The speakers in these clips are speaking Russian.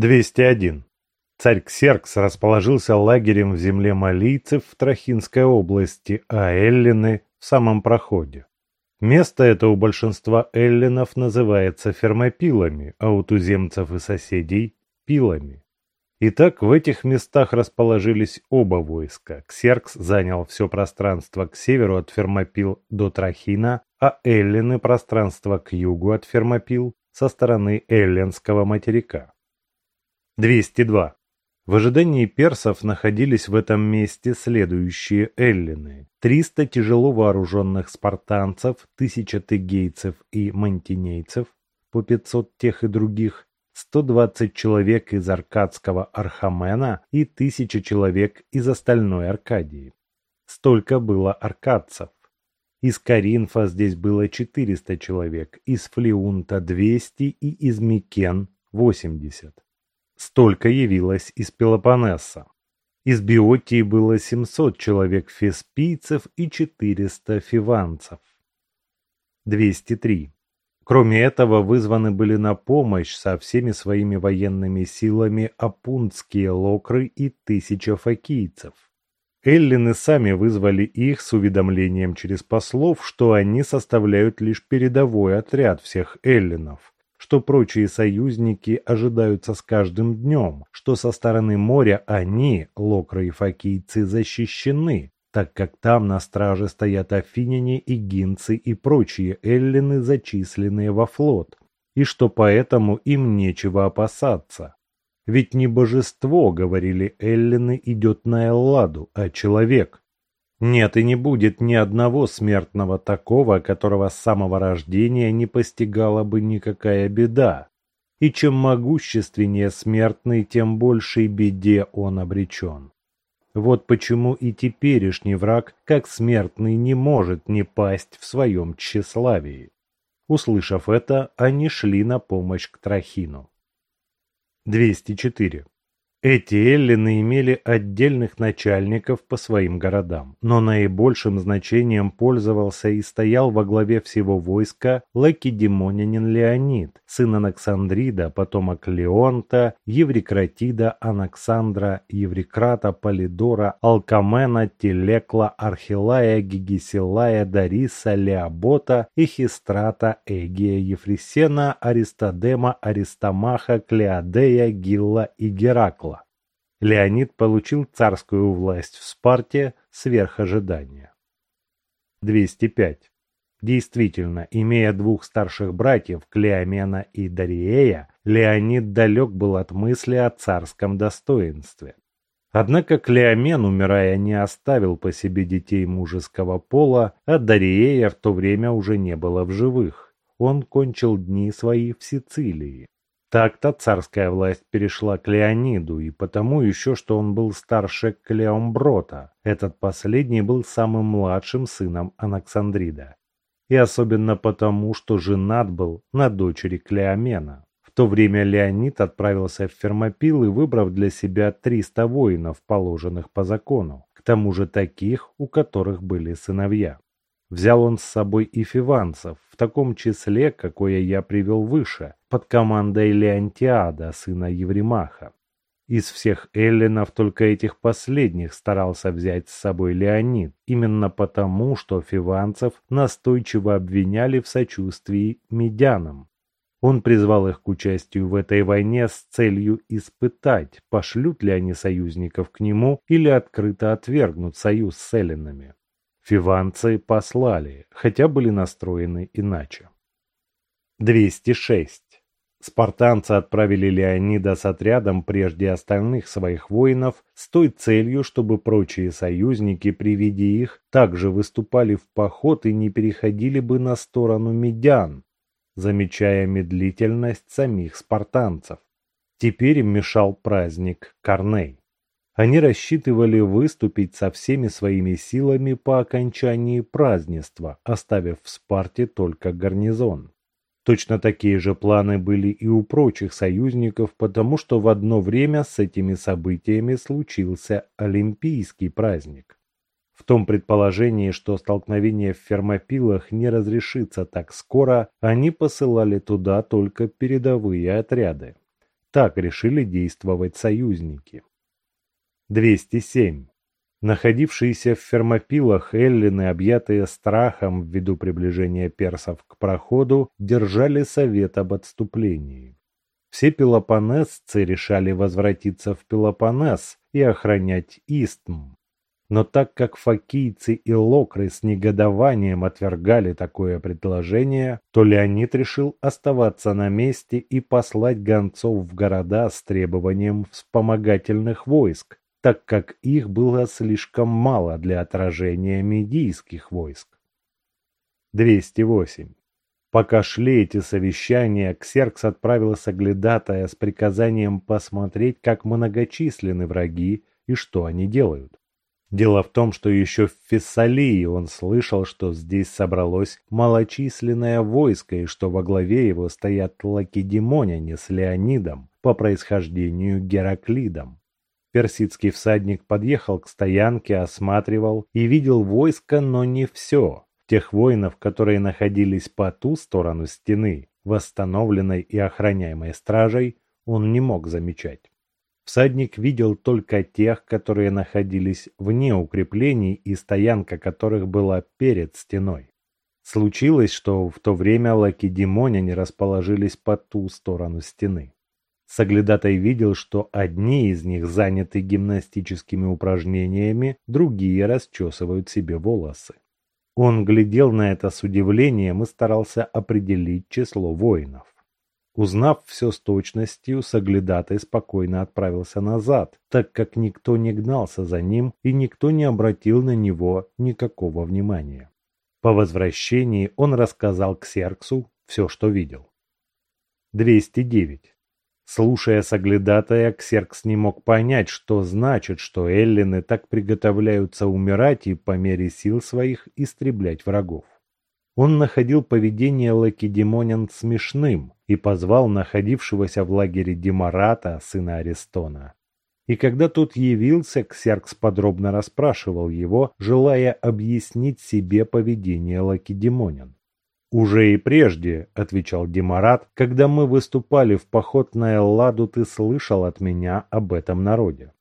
201. Царь Ксеркс расположился лагерем в земле малийцев в Трахинской области, а эллины – в самом проходе. Место это у большинства эллинов называется фермопилами, а у туземцев и соседей – пилами. Итак, в этих местах расположились оба войска. Ксеркс занял все пространство к северу от Фермопил до Трахина, а эллины – пространство к югу от Фермопил со стороны эллинского материка. 202. В ожидании персов находились в этом месте следующие эллины. 300 тяжело вооруженных спартанцев, 1000 тегейцев и мантинейцев, по 500 тех и других, 120 человек из аркадского Орхомена и 1000 человек из остальной Аркадии. Столько было аркадцев. Из Коринфа здесь было 400 человек, из Флеунта 200 и из Микен 80. Столько явилось из Пелопоннеса. Из Биотии было 700 человек феспийцев и 400 фиванцев. 203. Кроме этого, вызваны были на помощь со всеми своими военными силами апунтские локры и тысяча фокийцев. Эллины сами вызвали их с уведомлением через послов, что они составляют лишь передовой отряд всех эллинов, что прочие союзники ожидаются с каждым днем, что со стороны моря они, локры и фокийцы, защищены, так как там на страже стоят афиняне и гинцы и прочие эллины, зачисленные во флот, и что поэтому им нечего опасаться. Ведь не божество, говорили эллины, идет на Элладу, а человек, нет и не будет ни одного смертного такого, которого с самого рождения не постигала бы никакая беда. И чем могущественнее смертный, тем большей беде он обречен. Вот почему и теперешний враг, как смертный, не может не пасть в своем тщеславии. Услышав это, они шли на помощь к Трахину. 204. Эти эллины имели отдельных начальников по своим городам, но наибольшим значением пользовался и стоял во главе всего войска лакедемонянин Леонид, сын Анаксандрида, потомок Леонта, Еврикратида, Анаксандра, Еврикрата, Полидора, Алкамена, Телекла, Архилая, Гигисилая, Дариса, Леобота, Ихистрата, Эгия, Ефресена, Аристодема, Аристомаха, Клеодея, Гилла и Геракла. Леонид получил царскую власть в Спарте сверх ожидания. 205. Действительно, имея двух старших братьев, Клеомена и Дариея, Леонид далек был от мысли о царском достоинстве. Однако Клеомен, умирая, не оставил по себе детей мужеского пола, а Дариея в то время уже не было в живых. Он кончил дни свои в Сицилии. Так-то царская власть перешла к Леониду, и потому еще, что он был старше Клеомброта. Этот последний был самым младшим сыном Анаксандрида. И особенно потому, что женат был на дочери Клеомена. В то время Леонид отправился в Фермопил и выбрав для себя 300 воинов, положенных по закону, к тому же таких, у которых были сыновья. Взял он с собой и фиванцев, в таком числе, какое я привел выше, под командой Леонтиада, сына Евремаха. Из всех эллинов только этих последних старался взять с собой Леонид, именно потому, что фиванцев настойчиво обвиняли в сочувствии медянам. Он призвал их к участию в этой войне с целью испытать, пошлют ли они союзников к нему или открыто отвергнут союз с эллинами. Фиванцы послали, хотя были настроены иначе. 206. Спартанцы отправили Леонида с отрядом прежде остальных своих воинов с той целью, чтобы прочие союзники при виде их также выступали в поход и не переходили бы на сторону медян, замечая медлительность самих спартанцев. Теперь им мешал праздник Корней. Они рассчитывали выступить со всеми своими силами по окончании празднества, оставив в Спарте только гарнизон. Точно такие же планы были и у прочих союзников, потому что в одно время с этими событиями случился Олимпийский праздник. В том предположении, что столкновение в Фермопилах не разрешится так скоро, они посылали туда только передовые отряды. Так решили действовать союзники. 207. Находившиеся в фермопилах эллины, объятые страхом ввиду приближения персов к проходу, держали совет об отступлении. Все пелопонесцы решали возвратиться в Пелопонес и охранять Истм. Но так как фокийцы и локры с негодованием отвергали такое предложение, то Леонид решил оставаться на месте и послать гонцов в города с требованием вспомогательных войск, так как их было слишком мало для отражения медийских войск. 208. Пока шли эти совещания, Ксеркс отправил соглядатая с приказанием посмотреть, как многочисленны враги и что они делают. Дело в том, что еще в Фессалии он слышал, что здесь собралось малочисленное войско и что во главе его стоят лакедемоняне с Леонидом, по происхождению Гераклидом. Персидский всадник подъехал к стоянке, осматривал и видел войско, но не все. Тех воинов, которые находились по ту сторону стены, восстановленной и охраняемой стражей, он не мог замечать. Всадник видел только тех, которые находились вне укреплений и стоянка которых была перед стеной. Случилось, что в то время лакедемоняне расположились по ту сторону стены. Соглядатай видел, что одни из них заняты гимнастическими упражнениями, другие расчесывают себе волосы. Он глядел на это с удивлением и старался определить число воинов. Узнав все с точностью, Соглядатай спокойно отправился назад, так как никто не гнался за ним и никто не обратил на него никакого внимания. По возвращении он рассказал Ксерксу все, что видел. 209. Слушая Соглядатая, Ксеркс не мог понять, что значит, что эллины так приготовляются умирать и по мере сил своих истреблять врагов. Он находил поведение Лакедемонян смешным и позвал находившегося в лагере Демарата, сына Аристона. И когда тот явился, Ксеркс подробно расспрашивал его, желая объяснить себе поведение Лакедемонян. «Уже и прежде», — отвечал Демарат, — «когда мы выступали в поход на Элладу, ты слышал от меня об этом народе.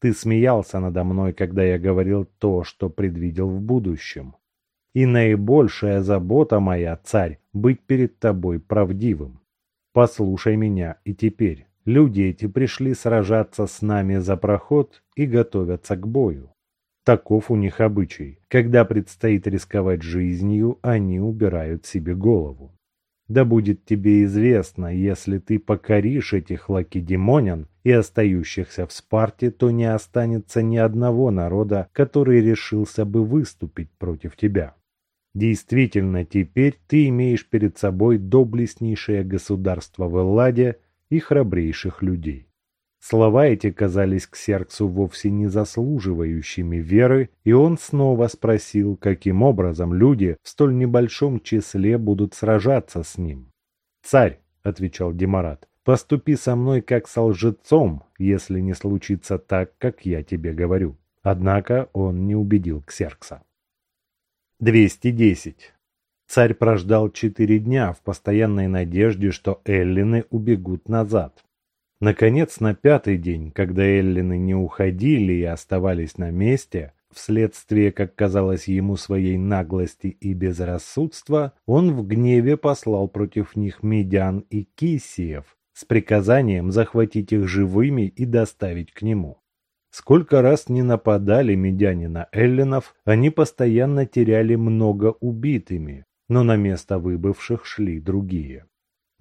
Ты смеялся надо мной, когда я говорил то, что предвидел в будущем. И наибольшая забота моя, царь, быть перед тобой правдивым. Послушай меня и теперь. Люди эти пришли сражаться с нами за проход и готовятся к бою. Таков у них обычай. Когда предстоит рисковать жизнью, они убирают себе голову. Да будет тебе известно, если ты покоришь этих лакедемонян и остающихся в Спарте, то не останется ни одного народа, который решился бы выступить против тебя. Действительно, теперь ты имеешь перед собой доблестнейшее государство в Элладе и храбрейших людей. Слова эти казались к сердцу вовсе не заслуживающими веры, и он снова спросил, каким образом люди в столь небольшом числе будут сражаться с ним. «Царь», — отвечал Демарат, — «поступи со мной как со лжецом, если не случится так, как я тебе говорю». Однако он не убедил Ксеркса. 210. Царь прождал четыре дня в постоянной надежде, что эллины убегут назад. Наконец, на пятый день, когда эллины не уходили и оставались на месте, вследствие, как казалось ему, своей наглости и безрассудства, он в гневе послал против них медян и кисиев с приказанием захватить их живыми и доставить к нему. Сколько раз не нападали медяне на эллинов, они постоянно теряли много убитыми, но на место выбывших шли другие.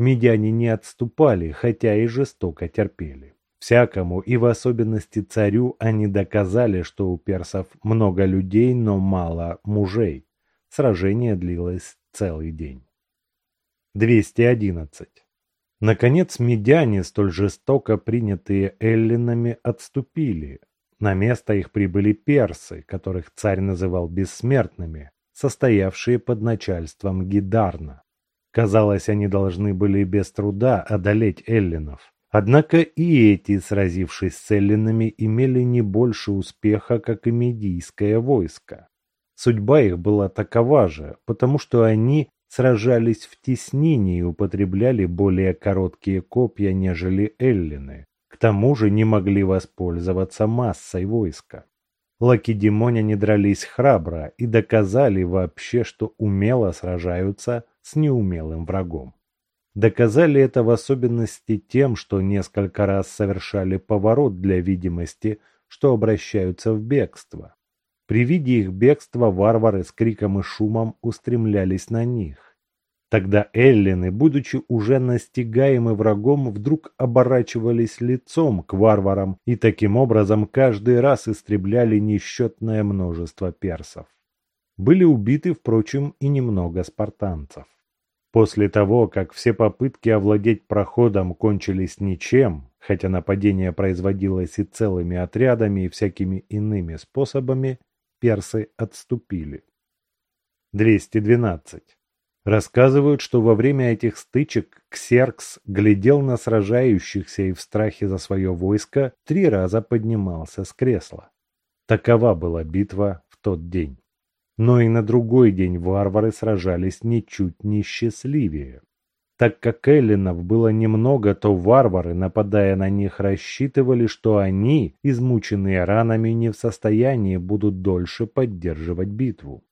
Медяне не отступали, хотя и жестоко терпели. Всякому, и в особенности царю, они доказали, что у персов много людей, но мало мужей. Сражение длилось целый день. 211. Наконец медяне, столь жестоко принятые эллинами, отступили. На место их прибыли персы, которых царь называл бессмертными, состоявшие под начальством Гидарна. Казалось, они должны были без труда одолеть эллинов. Однако и эти, сразившись с эллинами, имели не больше успеха, как и медийское войско. Судьба их была такова же, потому что они сражались в теснине и употребляли более короткие копья, нежели эллины. К тому же не могли воспользоваться массой войска. Лакедемоняне дрались храбро и доказали вообще, что умело сражаются с неумелым врагом. Доказали это в особенности тем, что несколько раз совершали поворот для видимости, что обращаются в бегство. При виде их бегства варвары с криком и шумом устремлялись на них. Тогда эллины, будучи уже настигаемы врагом, вдруг оборачивались лицом к варварам и таким образом каждый раз истребляли несчетное множество персов. Были убиты, впрочем, и немного спартанцев. После того, как все попытки овладеть проходом кончились ничем, хотя нападение производилось и целыми отрядами и всякими иными способами, персы отступили. 212. Рассказывают, что во время этих стычек Ксеркс глядел на сражающихся и в страхе за свое войско три раза поднимался с кресла. Такова была битва в тот день. Но и на другой день варвары сражались ничуть не счастливее. Так как эллинов было немного, то варвары, нападая на них, рассчитывали, что они, измученные ранами, не в состоянии будут дольше поддерживать битву.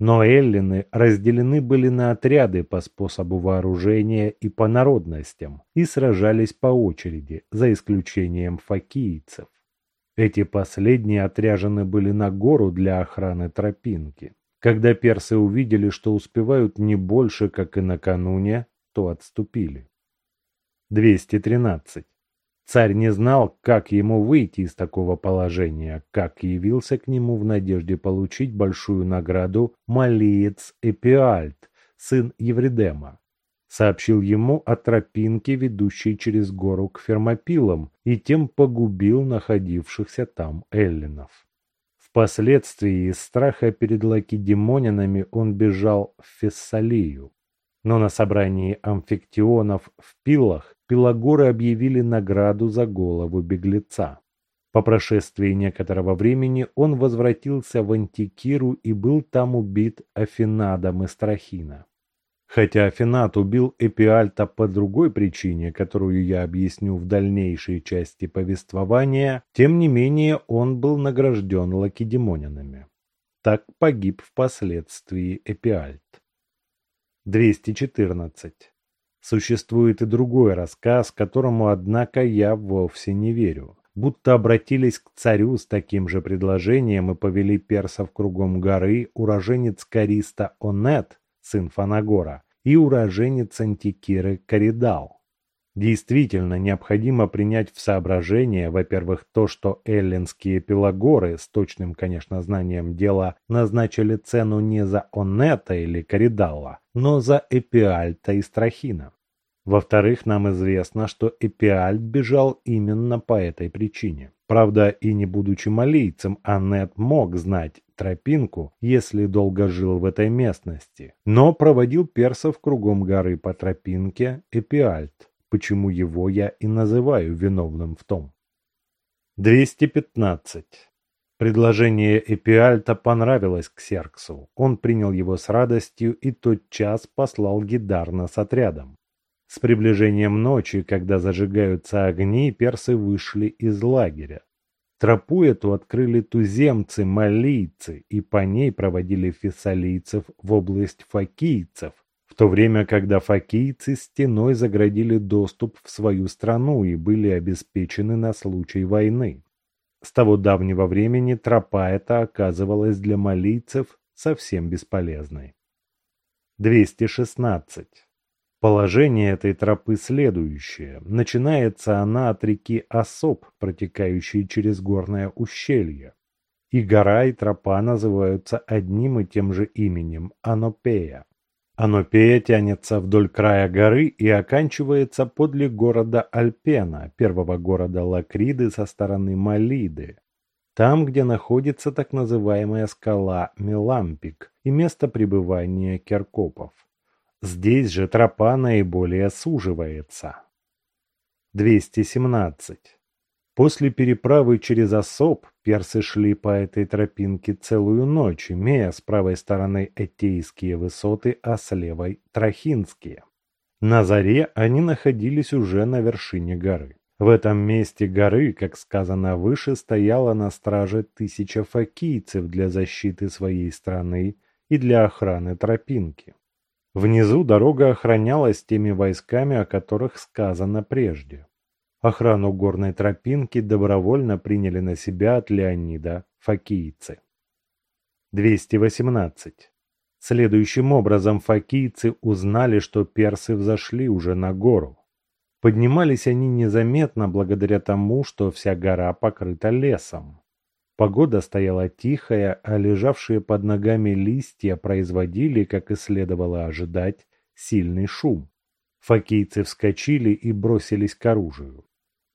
Но эллины разделены были на отряды по способу вооружения и по народностям и сражались по очереди, за исключением факийцев. Эти последние отряжены были на гору для охраны тропинки. Когда персы увидели, что успевают не больше, как и накануне, то отступили. 213. Царь не знал, как ему выйти из такого положения, как явился к нему в надежде получить большую награду Малиец Эпиальт, сын Евридема. Сообщил ему о тропинке, ведущей через гору к Фермопилам, и тем погубил находившихся там эллинов. Впоследствии из страха перед лакедемонянами он бежал в Фессалию. Но на собрании амфиктионов в Пилах Пилагоры объявили награду за голову беглеца. По прошествии некоторого времени он возвратился в Антикиру и был там убит Афинадом из Трахина. Хотя Афинат убил Эпиальта по другой причине, которую я объясню в дальнейшей части повествования, тем не менее он был награжден лакедемонянами. Так погиб впоследствии Эпиальт. 214. Существует и другой рассказ, которому, однако, я вовсе не верю. Будто обратились к царю с таким же предложением и повели персов кругом горы уроженец Кариста Онет, сын Фанагора, и уроженец Антикиры Каридал. Действительно, необходимо принять в соображение, во-первых, то, что эллинские пелагоры с точным, конечно, знанием дела назначили цену не за Онета или Коридалла, но за Эпиальта и Страхина. Во-вторых, нам известно, что Эпиальт бежал именно по этой причине. Правда, и не будучи малийцем, Аннет мог знать тропинку, если долго жил в этой местности, но проводил персов кругом горы по тропинке Эпиальт почему его я и называю виновным в том. 215. Предложение Эпиальта понравилось Ксерксу. Он принял его с радостью и тотчас послал Гидарна с отрядом. С приближением ночи, когда зажигаются огни, персы вышли из лагеря. Тропу эту открыли туземцы, малийцы, и по ней проводили фессалийцев в область факийцев, в то время, когда факийцы стеной заградили доступ в свою страну и были обеспечены на случай войны. С того давнего времени тропа эта оказывалась для малийцев совсем бесполезной. 216. Положение этой тропы следующее. Начинается она от реки Особ, протекающей через горное ущелье. И гора, и тропа называются одним и тем же именем – Анопея. Анопея тянется вдоль края горы и оканчивается подле города Альпена, первого города Лакриды со стороны Малиды. Там, где находится так называемая скала Мелампик и место пребывания керкопов. Здесь же тропа наиболее суживается. 217. После переправы через Особ персы шли по этой тропинке целую ночь, имея с правой стороны Этейские высоты, а с левой – Трахинские. На заре они находились уже на вершине горы. В этом месте горы, как сказано выше, стояла на страже тысяча фокийцев для защиты своей страны и для охраны тропинки. Внизу дорога охранялась теми войсками, о которых сказано прежде. Охрану горной тропинки добровольно приняли на себя от Леонида фокийцы. 218. Следующим образом фокийцы узнали, что персы взошли уже на гору. Поднимались они незаметно благодаря тому, что вся гора покрыта лесом. Погода стояла тихая, а лежавшие под ногами листья производили, как и следовало ожидать, сильный шум. Фокийцы вскочили и бросились к оружию.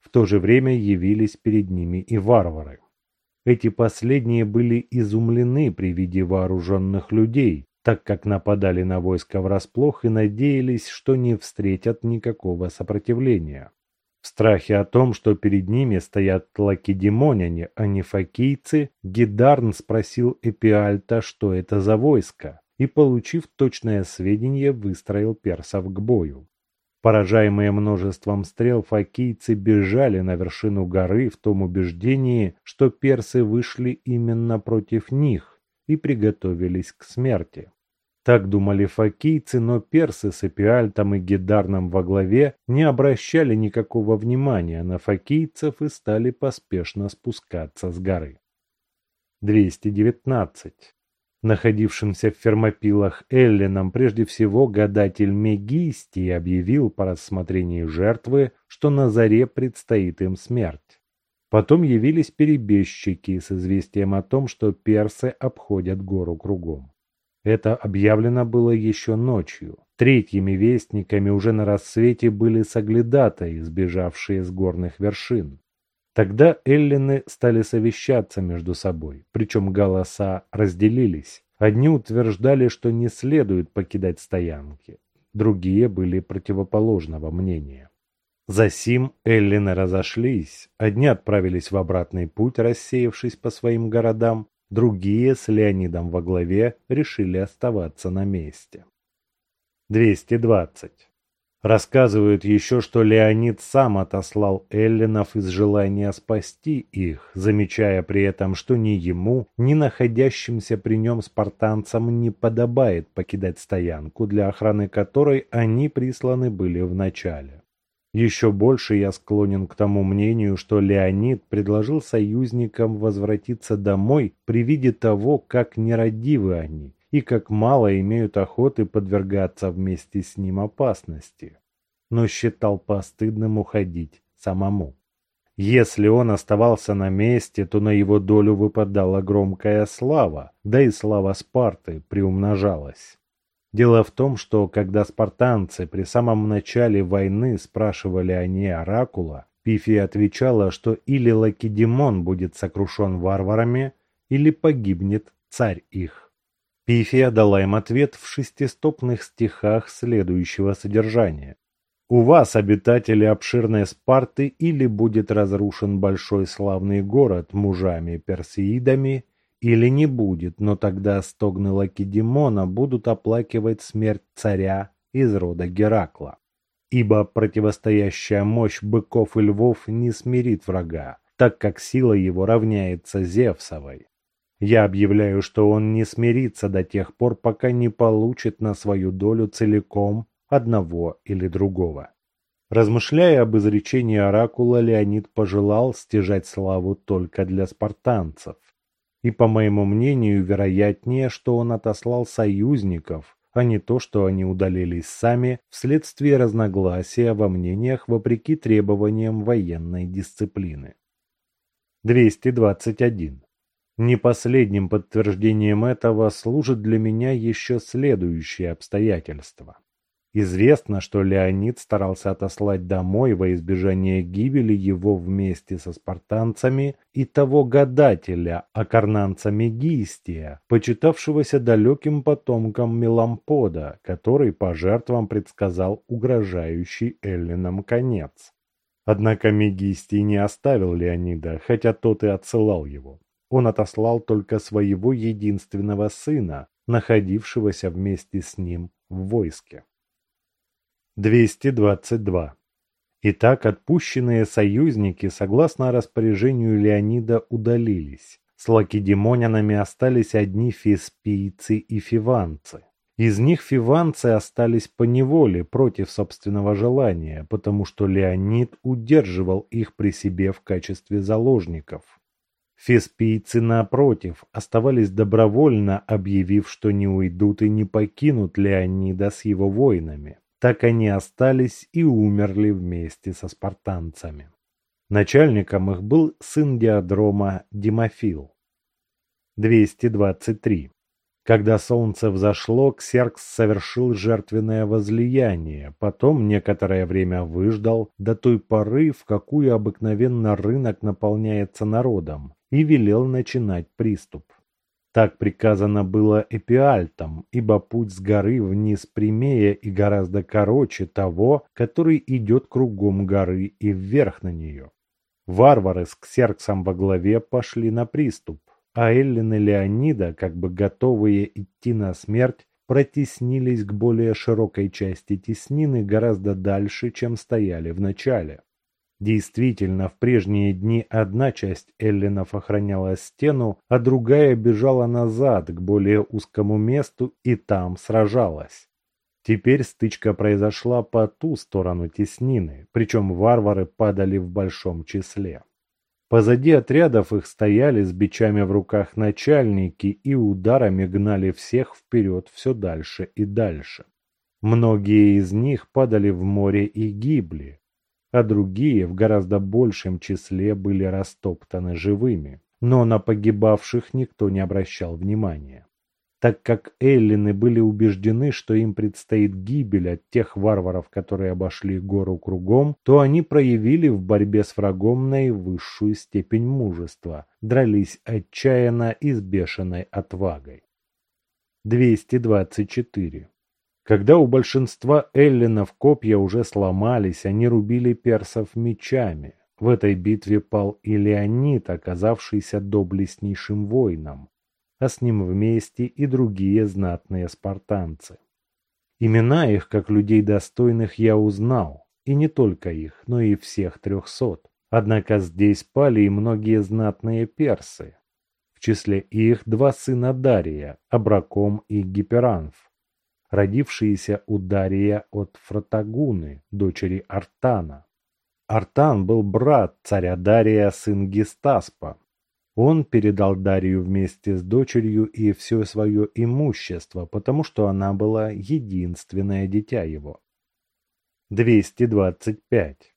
В то же время явились перед ними и варвары. Эти последние были изумлены при виде вооруженных людей, так как нападали на войско врасплох и надеялись, что не встретят никакого сопротивления. В страхе о том, что перед ними стоят лакедемоняне, а не фокийцы, Гидарн спросил Эпиальта, что это за войско, и, получив точное сведение, выстроил персов к бою. Поражаемые множеством стрел, фокийцы бежали на вершину горы в том убеждении, что персы вышли именно против них и приготовились к смерти. Так думали фокийцы, но персы с Эпиальтом и Гедарном во главе не обращали никакого внимания на фокийцев и стали поспешно спускаться с горы. 219 находившимся в Фермопилах Эллином, прежде всего гадатель Мегистий объявил по рассмотрении жертвы, что на заре предстоит им смерть. Потом явились перебежчики с известием о том, что персы обходят гору кругом. Это объявлено было еще ночью. Третьими вестниками уже на рассвете были соглядатаи, сбежавшие с горных вершин. Тогда эллины стали совещаться между собой, причем голоса разделились. Одни утверждали, что не следует покидать стоянки, другие были противоположного мнения. Засим эллины разошлись, одни отправились в обратный путь, рассеявшись по своим городам, другие с Леонидом во главе решили оставаться на месте. 220. Рассказывают еще, что Леонид сам отослал эллинов из желания спасти их, замечая при этом, что ни ему, ни находящимся при нем спартанцам не подобает покидать стоянку, для охраны которой они присланы были в начале. Еще больше я склонен к тому мнению, что Леонид предложил союзникам возвратиться домой при виде того, как нерадивы они, и как мало имеют охоты подвергаться вместе с ним опасности, но считал постыдным уходить самому. Если он оставался на месте, то на его долю выпадала громкая слава, да и слава Спарты приумножалась. Дело в том, что когда спартанцы при самом начале войны спрашивали о ней Оракула, Пифия отвечала, что или Лакедемон будет сокрушен варварами, или погибнет царь их. Пифия дала им ответ в шестистопных стихах следующего содержания. «У вас, обитатели обширной Спарты, или будет разрушен большой славный город мужами-персеидами, или не будет, но тогда стогны Лакедемона будут оплакивать смерть царя из рода Геракла. Ибо противостоящая мощь быков и львов не смирит врага, так как сила его равняется Зевсовой. Я объявляю, что он не смирится до тех пор, пока не получит на свою долю целиком одного или другого. Размышляя об изречении оракула, Леонид пожелал стяжать славу только для спартанцев. И, по моему мнению, вероятнее, что он отослал союзников, а не то, что они удалились сами вследствие разногласия во мнениях вопреки требованиям военной дисциплины. 221. Не последним подтверждением этого служит для меня еще следующее обстоятельство. Известно, что Леонид старался отослать домой во избежание гибели его вместе со спартанцами и того гадателя, акарнанца Мегистия, почитавшегося далеким потомком Мелампода, который по жертвам предсказал угрожающий эллинам конец. Однако Мегистий не оставил Леонида, хотя тот и отсылал его. Он отослал только своего единственного сына, находившегося вместе с ним в войске. 222. Итак, отпущенные союзники, согласно распоряжению Леонида, удалились. С лакедемонянами остались одни феспийцы и фиванцы. Из них фиванцы остались по неволе против собственного желания, потому что Леонид удерживал их при себе в качестве заложников. Феспийцы, напротив, оставались добровольно, объявив, что не уйдут и не покинут Леонида с его воинами. Так они остались и умерли вместе со спартанцами. Начальником их был сын Диадрома Димофил. 223. Когда солнце взошло, Ксеркс совершил жертвенное возлияние, потом некоторое время выждал до той поры, в какую обыкновенно рынок наполняется народом, и велел начинать приступ. Так приказано было Эпиальтом, ибо путь с горы вниз прямее и гораздо короче того, который идет кругом горы и вверх на нее. Варвары с Ксерксом во главе пошли на приступ, а Эллин и Леонида, как бы готовые идти на смерть, протеснились к более широкой части теснины гораздо дальше, чем стояли в начале. Действительно, в прежние дни одна часть эллинов охраняла стену, а другая бежала назад к более узкому месту и там сражалась. Теперь стычка произошла по ту сторону теснины, причем варвары падали в большом числе. Позади отрядов их стояли с бичами в руках начальники и ударами гнали всех вперед все дальше и дальше. Многие из них падали в море и гибли, а другие в гораздо большем числе были растоптаны живыми. Но на погибавших никто не обращал внимания так как эллины были убеждены, что им предстоит гибель от тех варваров, которые обошли гору кругом, то они проявили в борьбе с врагом наивысшую степень мужества, дрались отчаянно и с бешеной отвагой. 224. Когда у большинства эллинов копья уже сломались, они рубили персов мечами. В этой битве пал и Леонид, оказавшийся доблестнейшим воином а с ним вместе и другие знатные спартанцы. Имена их, как людей достойных, я узнал, и не только их, но и всех трехсот. Однако здесь пали и многие знатные персы. В числе их два сына Дария, Абраком и Гиперанф, родившиеся у Дария от Фротагуны, дочери Артана. Артан был брат царя Дария, сын Гестаспа, он передал Дарью вместе с дочерью и все свое имущество, потому что она была единственное дитя его. 225.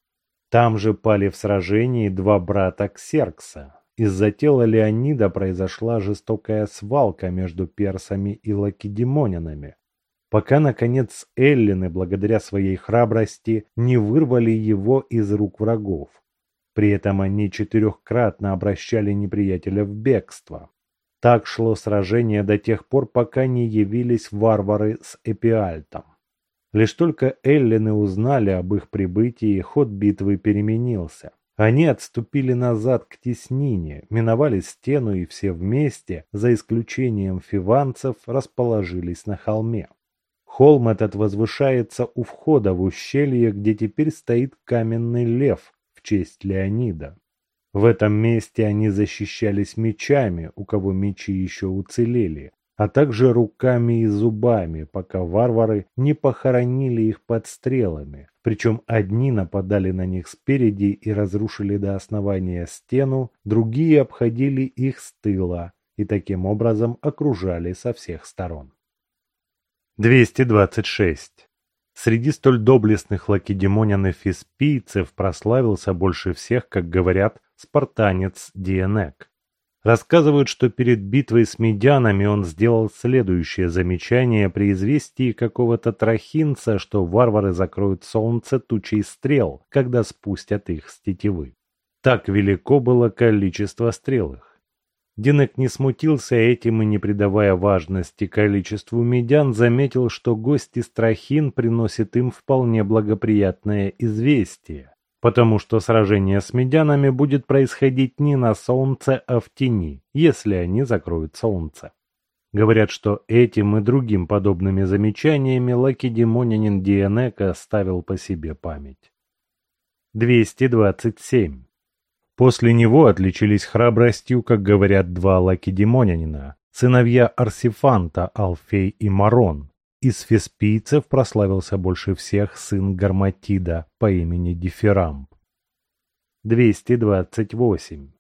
Там же пали в сражении два брата Ксеркса. Из-за тела Леонида произошла жестокая свалка между персами и лакедемонянами, пока, наконец, эллины, благодаря своей храбрости, не вырвали его из рук врагов. При этом они четырехкратно обращали неприятеля в бегство. Так шло сражение до тех пор, пока не явились варвары с Эпиальтом. Лишь только эллины узнали об их прибытии, ход битвы переменился. Они отступили назад к теснине, миновали стену и все вместе, за исключением фиванцев, расположились на холме. Холм этот возвышается у входа в ущелье, где теперь стоит каменный лев, честь Леонида. В этом месте они защищались мечами, у кого мечи еще уцелели, а также руками и зубами, пока варвары не похоронили их под стрелами. Причем одни нападали на них спереди и разрушили до основания стену, другие обходили их с тыла и таким образом окружали со всех сторон. 226. Среди столь доблестных лакедемонян и фиспийцев прославился больше всех, как говорят, спартанец Диенек. Рассказывают, что перед битвой с медянами он сделал следующее замечание при известии какого-то трахинца, что варвары закроют солнце тучей стрел, когда спустят их с тетивы. Так велико было количество стрел их. Динек не смутился этим и, не придавая важности количеству медян, заметил, что гость из Трахин приносит им вполне благоприятное известие. потому что сражение с медянами будет происходить не на солнце, а в тени, если они закроют солнце. Говорят, что этим и другим подобными замечаниями лакедемонянин Дианека ставил по себе память. 227. После него отличились храбростью, как говорят два лакедемонянина, сыновья Арсифанта, Алфей и Марон, из феспийцев прославился больше всех сын Гарматида по имени Дифирамб. 228.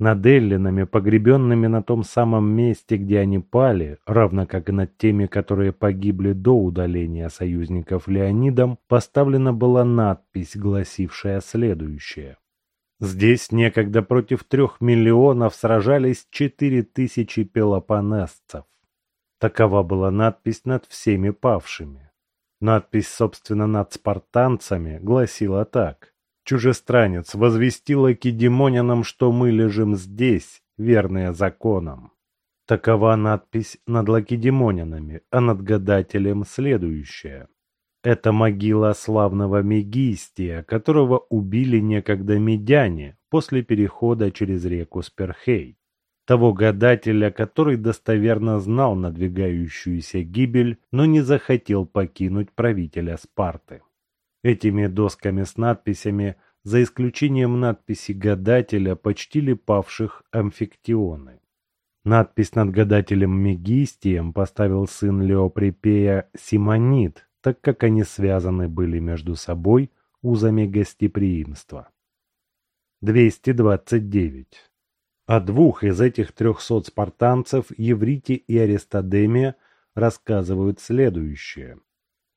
Над эллинами, погребенными на том самом месте, где они пали, равно как и над теми, которые погибли до удаления союзников Леонидом, поставлена была надпись, гласившая следующее. Здесь некогда против трех миллионов сражались четыре тысячи пелопонесцев. Такова была надпись над всеми павшими. Надпись, собственно, над спартанцами гласила так. «Чужестранец возвестил Акидемонянам, что мы лежим здесь, верные законам». Такова надпись над лакедемонянами, а над гадателем следующая. Это могила славного Мегистия, которого убили некогда медяне после перехода через реку Сперхей того гадателя, который достоверно знал надвигающуюся гибель, но не захотел покинуть правителя Спарты. Этими досками с надписями, за исключением надписи гадателя, почтили павших амфиктионы. Надпись над гадателем Мегистием поставил сын Леоприпея Симонит, так как они связаны были между собой узами гостеприимства. 229. О двух из этих трехсот спартанцев Еврите и Аристодемия рассказывают следующее.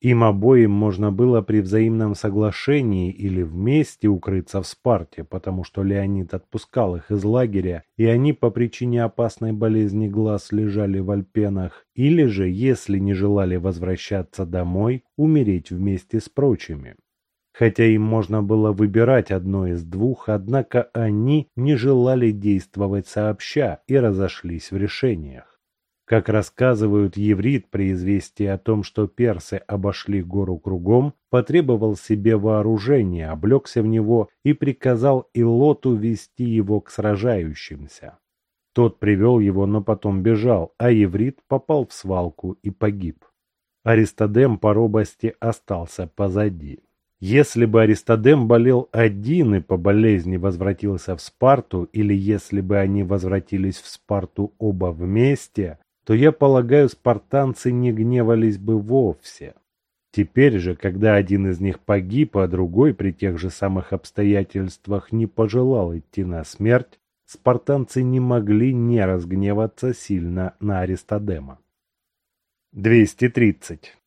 Им обоим можно было при взаимном соглашении или вместе укрыться в Спарте, потому что Леонид отпускал их из лагеря, и они по причине опасной болезни глаз лежали в Альпенах, или же, если не желали возвращаться домой, умереть вместе с прочими. Хотя им можно было выбирать одно из двух, однако они не желали действовать сообща и разошлись в решениях. Как рассказывают еврит при известии о том, что персы обошли гору кругом, потребовал себе вооружение, облегся в него и приказал Илоту вести его к сражающимся. Тот привел его, но потом бежал, а еврит попал в свалку и погиб. Аристодем по робости остался позади. Если бы Аристодем болел один и по болезни возвратился в Спарту, или если бы они возвратились в Спарту оба вместе, то, я полагаю, спартанцы не гневались бы вовсе. Теперь же, когда один из них погиб, а другой при тех же самых обстоятельствах не пожелал идти на смерть, спартанцы не могли не разгневаться сильно на Аристодема. 230.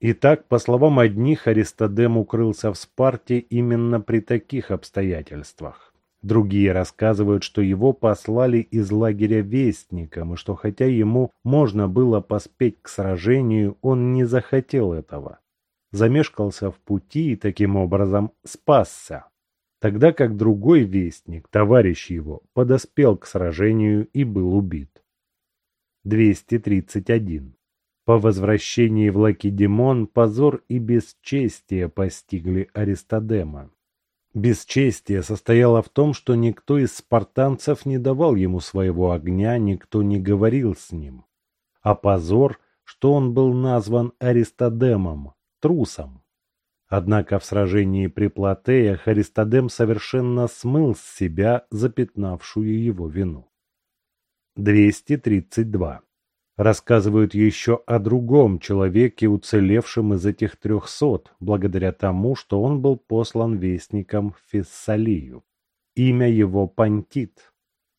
Итак, по словам одних, Аристодем укрылся в Спарте именно при таких обстоятельствах. Другие рассказывают, что его послали из лагеря вестником, и что хотя ему можно было поспеть к сражению, он не захотел этого. Замешкался в пути и таким образом спасся. Тогда как другой вестник, товарищ его, подоспел к сражению и был убит. 231. По возвращении в Лакедемон позор и бесчестие постигли Аристодема. Бесчестие состояло в том, что никто из спартанцев не давал ему своего огня, никто не говорил с ним. А позор, что он был назван Аристодемом, трусом. Однако в сражении при Платеях Аристодем совершенно смыл с себя запятнавшую его вину. 232 рассказывают еще о другом человеке, уцелевшем из этих трехсот, благодаря тому, что он был послан вестником в Фессалию. Имя его Пантит.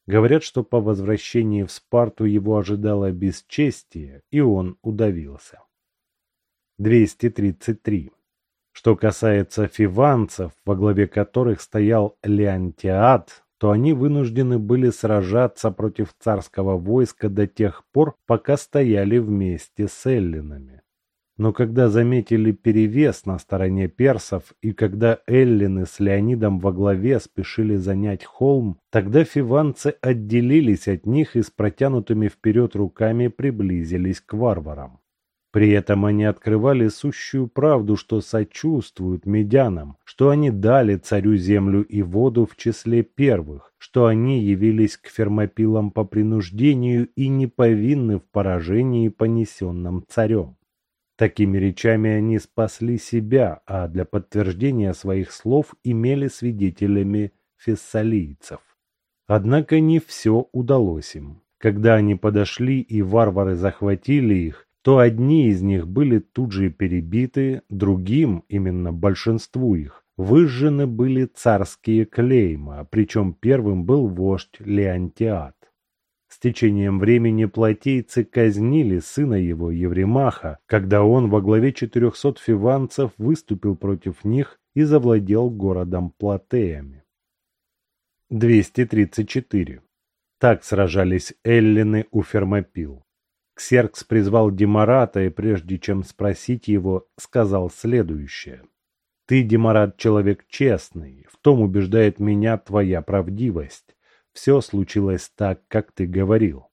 Говорят, что по возвращении в Спарту его ожидало бесчестие, и он удавился. 233. Что касается фиванцев, во главе которых стоял Леонтиад, то они вынуждены были сражаться против царского войска до тех пор, пока стояли вместе с эллинами. Но когда заметили перевес на стороне персов, и когда эллины с Леонидом во главе спешили занять холм, тогда фиванцы отделились от них и с протянутыми вперед руками приблизились к варварам. При этом они открывали сущую правду, что сочувствуют медянам, что они дали царю землю и воду в числе первых, что они явились к фермопилам по принуждению и не повинны в поражении, понесенном царем. Такими речами они спасли себя, а для подтверждения своих слов имели свидетелями фессалийцев. Однако не все удалось им. Когда они подошли и варвары захватили их, то одни из них были тут же перебиты, другим, именно большинству их, выжжены были царские клейма, причем первым был вождь Леонтиад. С течением времени платейцы казнили сына его Евремаха, когда он во главе четырехсот фиванцев выступил против них и завладел городом Платеями. 234. Так сражались эллины у Фермопил. Ксеркс призвал Демарата и прежде чем спросить его, сказал следующее. «Ты, Демарат, человек честный, в том убеждает меня твоя правдивость. Все случилось так, как ты говорил.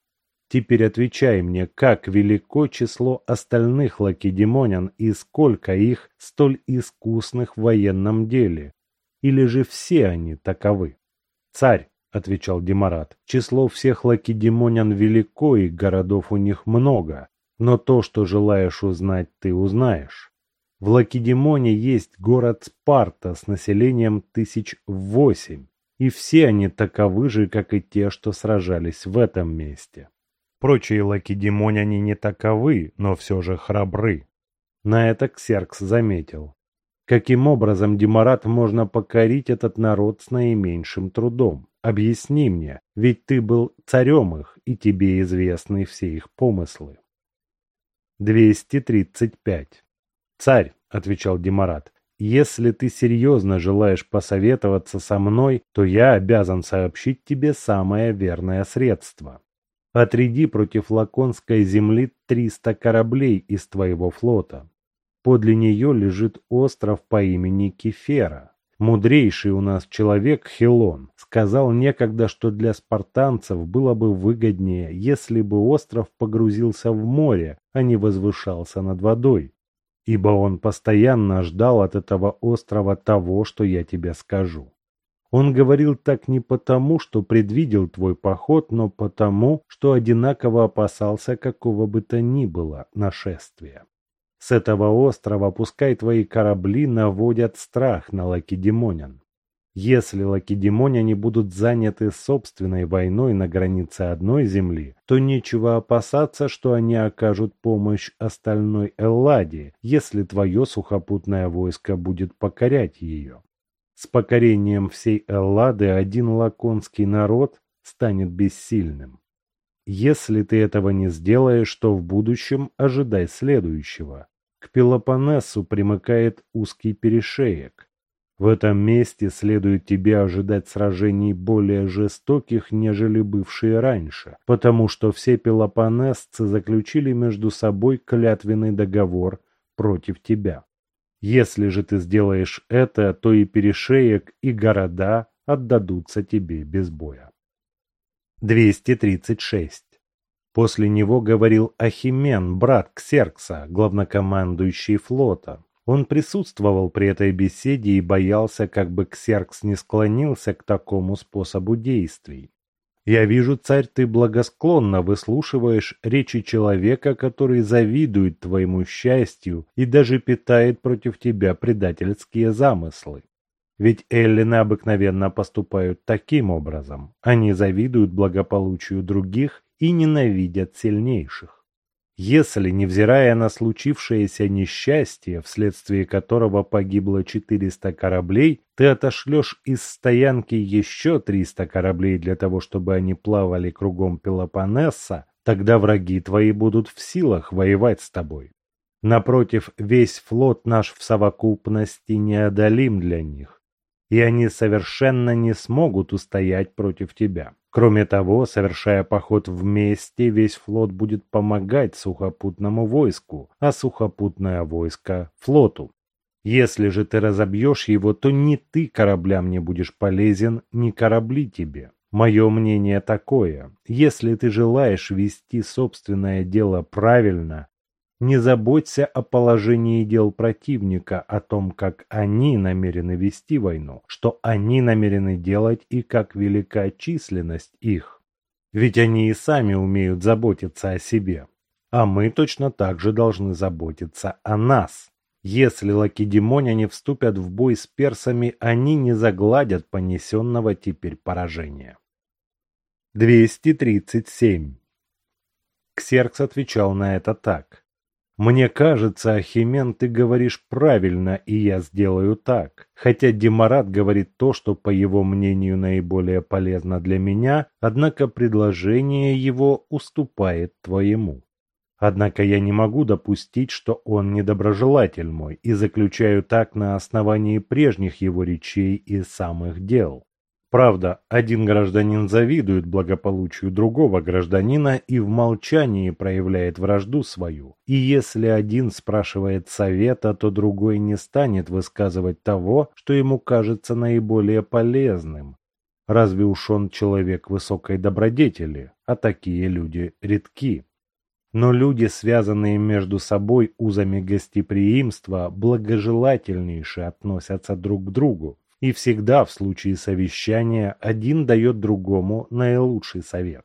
Теперь отвечай мне, как велико число остальных лакедемонян и сколько их столь искусных в военном деле? Или же все они таковы? Царь, отвечал Демарат, число всех лакедемонян велико и городов у них много, но то, что желаешь узнать, ты узнаешь. В Лакедемоне есть город Спарта с населением тысяч восемь и все они таковы же, как и те, что сражались в этом месте. Прочие лакедемоняне не таковы, но все же храбры. На это Ксеркс заметил. Каким образом, Демарат, можно покорить этот народ с наименьшим трудом? Объясни мне, ведь ты был царем их, и тебе известны все их помыслы. 235. «Царь», — отвечал Демарат, если ты серьезно желаешь посоветоваться со мной, то я обязан сообщить тебе самое верное средство. Отряди против Лаконской земли 300 кораблей из твоего флота. Подле нее лежит остров по имени Кефера. Мудрейший у нас человек Хилон сказал некогда, что для спартанцев было бы выгоднее, если бы остров погрузился в море, а не возвышался над водой ибо он постоянно ждал от этого острова того, что я тебе скажу. Он говорил так не потому, что предвидел твой поход, но потому, что одинаково опасался какого бы то ни было нашествия. С этого острова пускай твои корабли наводят страх на лакедемонян. Если лакедемоняне будут заняты собственной войной на границе одной земли, то нечего опасаться, что они окажут помощь остальной Элладе, если твое сухопутное войско будет покорять ее. С покорением всей Эллады один лаконский народ станет бессильным. Если ты этого не сделаешь, то в будущем ожидай следующего. К Пелопоннесу примыкает узкий перешеек. В этом месте следует тебе ожидать сражений более жестоких, нежели бывшие раньше, потому что все пелопонесцы заключили между собой клятвенный договор против тебя. Если же ты сделаешь это, то и перешеек, и города отдадутся тебе без боя. 236. После него говорил Ахимен, брат Ксеркса, главнокомандующий флота, он присутствовал при этой беседе и боялся, как бы Ксеркс не склонился к такому способу действий. «Я вижу, царь, ты благосклонно выслушиваешь речи человека, который завидует твоему счастью и даже питает против тебя предательские замыслы. Ведь эллины обыкновенно поступают таким образом. Они завидуют благополучию других и ненавидят сильнейших. Если, невзирая на случившееся несчастье, вследствие которого погибло 400 кораблей, ты отошлешь из стоянки еще 300 кораблей для того, чтобы они плавали кругом Пелопоннеса, тогда враги твои будут в силах воевать с тобой. Напротив, весь флот наш в совокупности неодолим для них, и они совершенно не смогут устоять против тебя. Кроме того, совершая поход вместе, весь флот будет помогать сухопутному войску, а сухопутное войско – флоту. Если же ты разобьешь его, то ни ты кораблям не будешь полезен, ни корабли тебе. Мое мнение такое. Если ты желаешь вести собственное дело правильно, Не заботься о положении дел противника, о том, как они намерены вести войну, что они намерены делать и как велика численность их. Ведь они и сами умеют заботиться о себе. А мы точно так же должны заботиться о нас. Если лакедемоняне вступят в бой с персами, они не загладят понесенного теперь поражения. 237. Ксеркс отвечал на это так. Мне кажется, Ахимен, ты говоришь правильно, и я сделаю так. Хотя Демарат говорит то, что, по его мнению, наиболее полезно для меня, однако предложение его уступает твоему. Однако я не могу допустить, что он недоброжелатель мой, и заключаю так на основании прежних его речей и самых дел. Правда, один гражданин завидует благополучию другого гражданина и в молчании проявляет вражду свою. И если один спрашивает совета, то другой не станет высказывать того, что ему кажется наиболее полезным. Разве уж он человек высокой добродетели, а такие люди редки. Но люди, связанные между собой узами гостеприимства, благожелательнейше относятся друг к другу, и всегда в случае совещания один дает другому наилучший совет.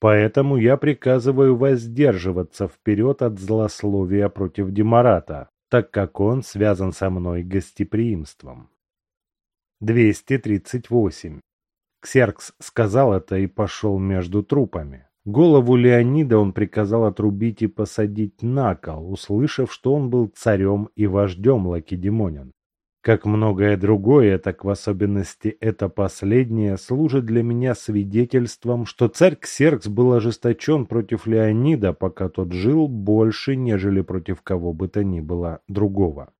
Поэтому я приказываю воздерживаться вперед от злословия против Демарата, так как он связан со мной гостеприимством. 238. Ксеркс сказал это и пошел между трупами. Голову Леонида он приказал отрубить и посадить на кол, услышав, что он был царем и вождем лакедемонян. Как многое другое, так в особенности это последнее, служит для меня свидетельством, что царь Ксеркс был ожесточен против Леонида, пока тот жил больше, нежели против кого бы то ни было другого.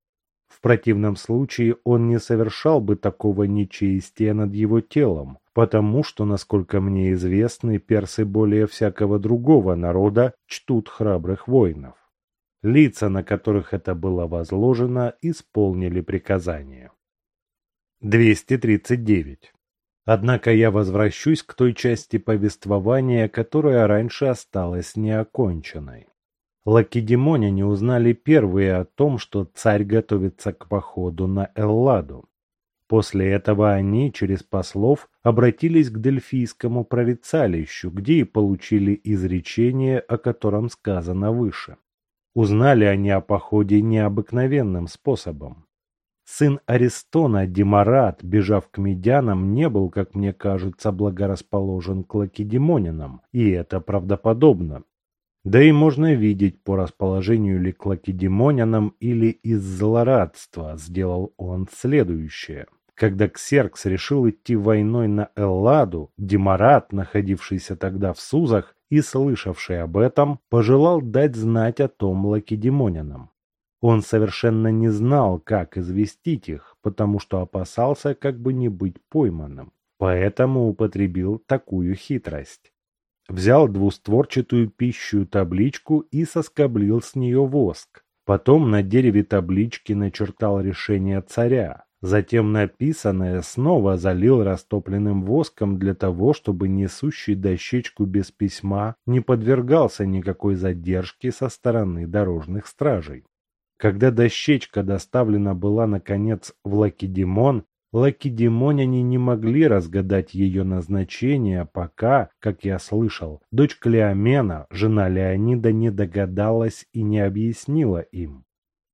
В противном случае он не совершал бы такого нечестия над его телом, потому что, насколько мне известно, персы более всякого другого народа чтут храбрых воинов. Лица, на которых это было возложено, исполнили приказание. 239. Однако я возвращусь к той части повествования, которая раньше осталась неоконченной. Лакедемоняне узнали первые о том, что царь готовится к походу на Элладу. После этого они, через послов, обратились к Дельфийскому прорицалищу, где и получили изречение, о котором сказано выше. Узнали они о походе необыкновенным способом. Сын Аристона, Демарат, бежав к медянам, не был, как мне кажется, благорасположен к лакедемонинам, и это правдоподобно. Да и можно видеть по расположению ли к лакедемонянам или из злорадства сделал он следующее. Когда Ксеркс решил идти войной на Элладу, Демарат, находившийся тогда в Сузах, и, слышавший об этом, пожелал дать знать о том лакедемонянам. Он совершенно не знал, как известить их, потому что опасался как бы не быть пойманным. Поэтому употребил такую хитрость. Взял двустворчатую пищую табличку и соскоблил с нее воск. Потом на дереве таблички начертал решение царя, Затем написанное снова залил растопленным воском для того, чтобы несущий дощечку без письма не подвергался никакой задержке со стороны дорожных стражей. Когда дощечка доставлена была, наконец, в Лакедемон, Лакедемоняне не могли разгадать ее назначение, пока, как я слышал, дочь Клеомена, жена Леонида, не догадалась и не объяснила им.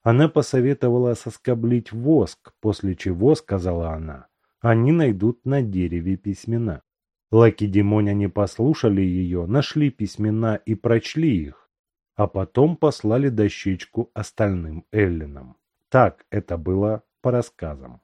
Она посоветовала соскоблить воск, после чего, сказала она, они найдут на дереве письмена. Лакедемоняне послушали ее, нашли письмена и прочли их, а потом послали дощечку остальным эллинам. Так это было по рассказам.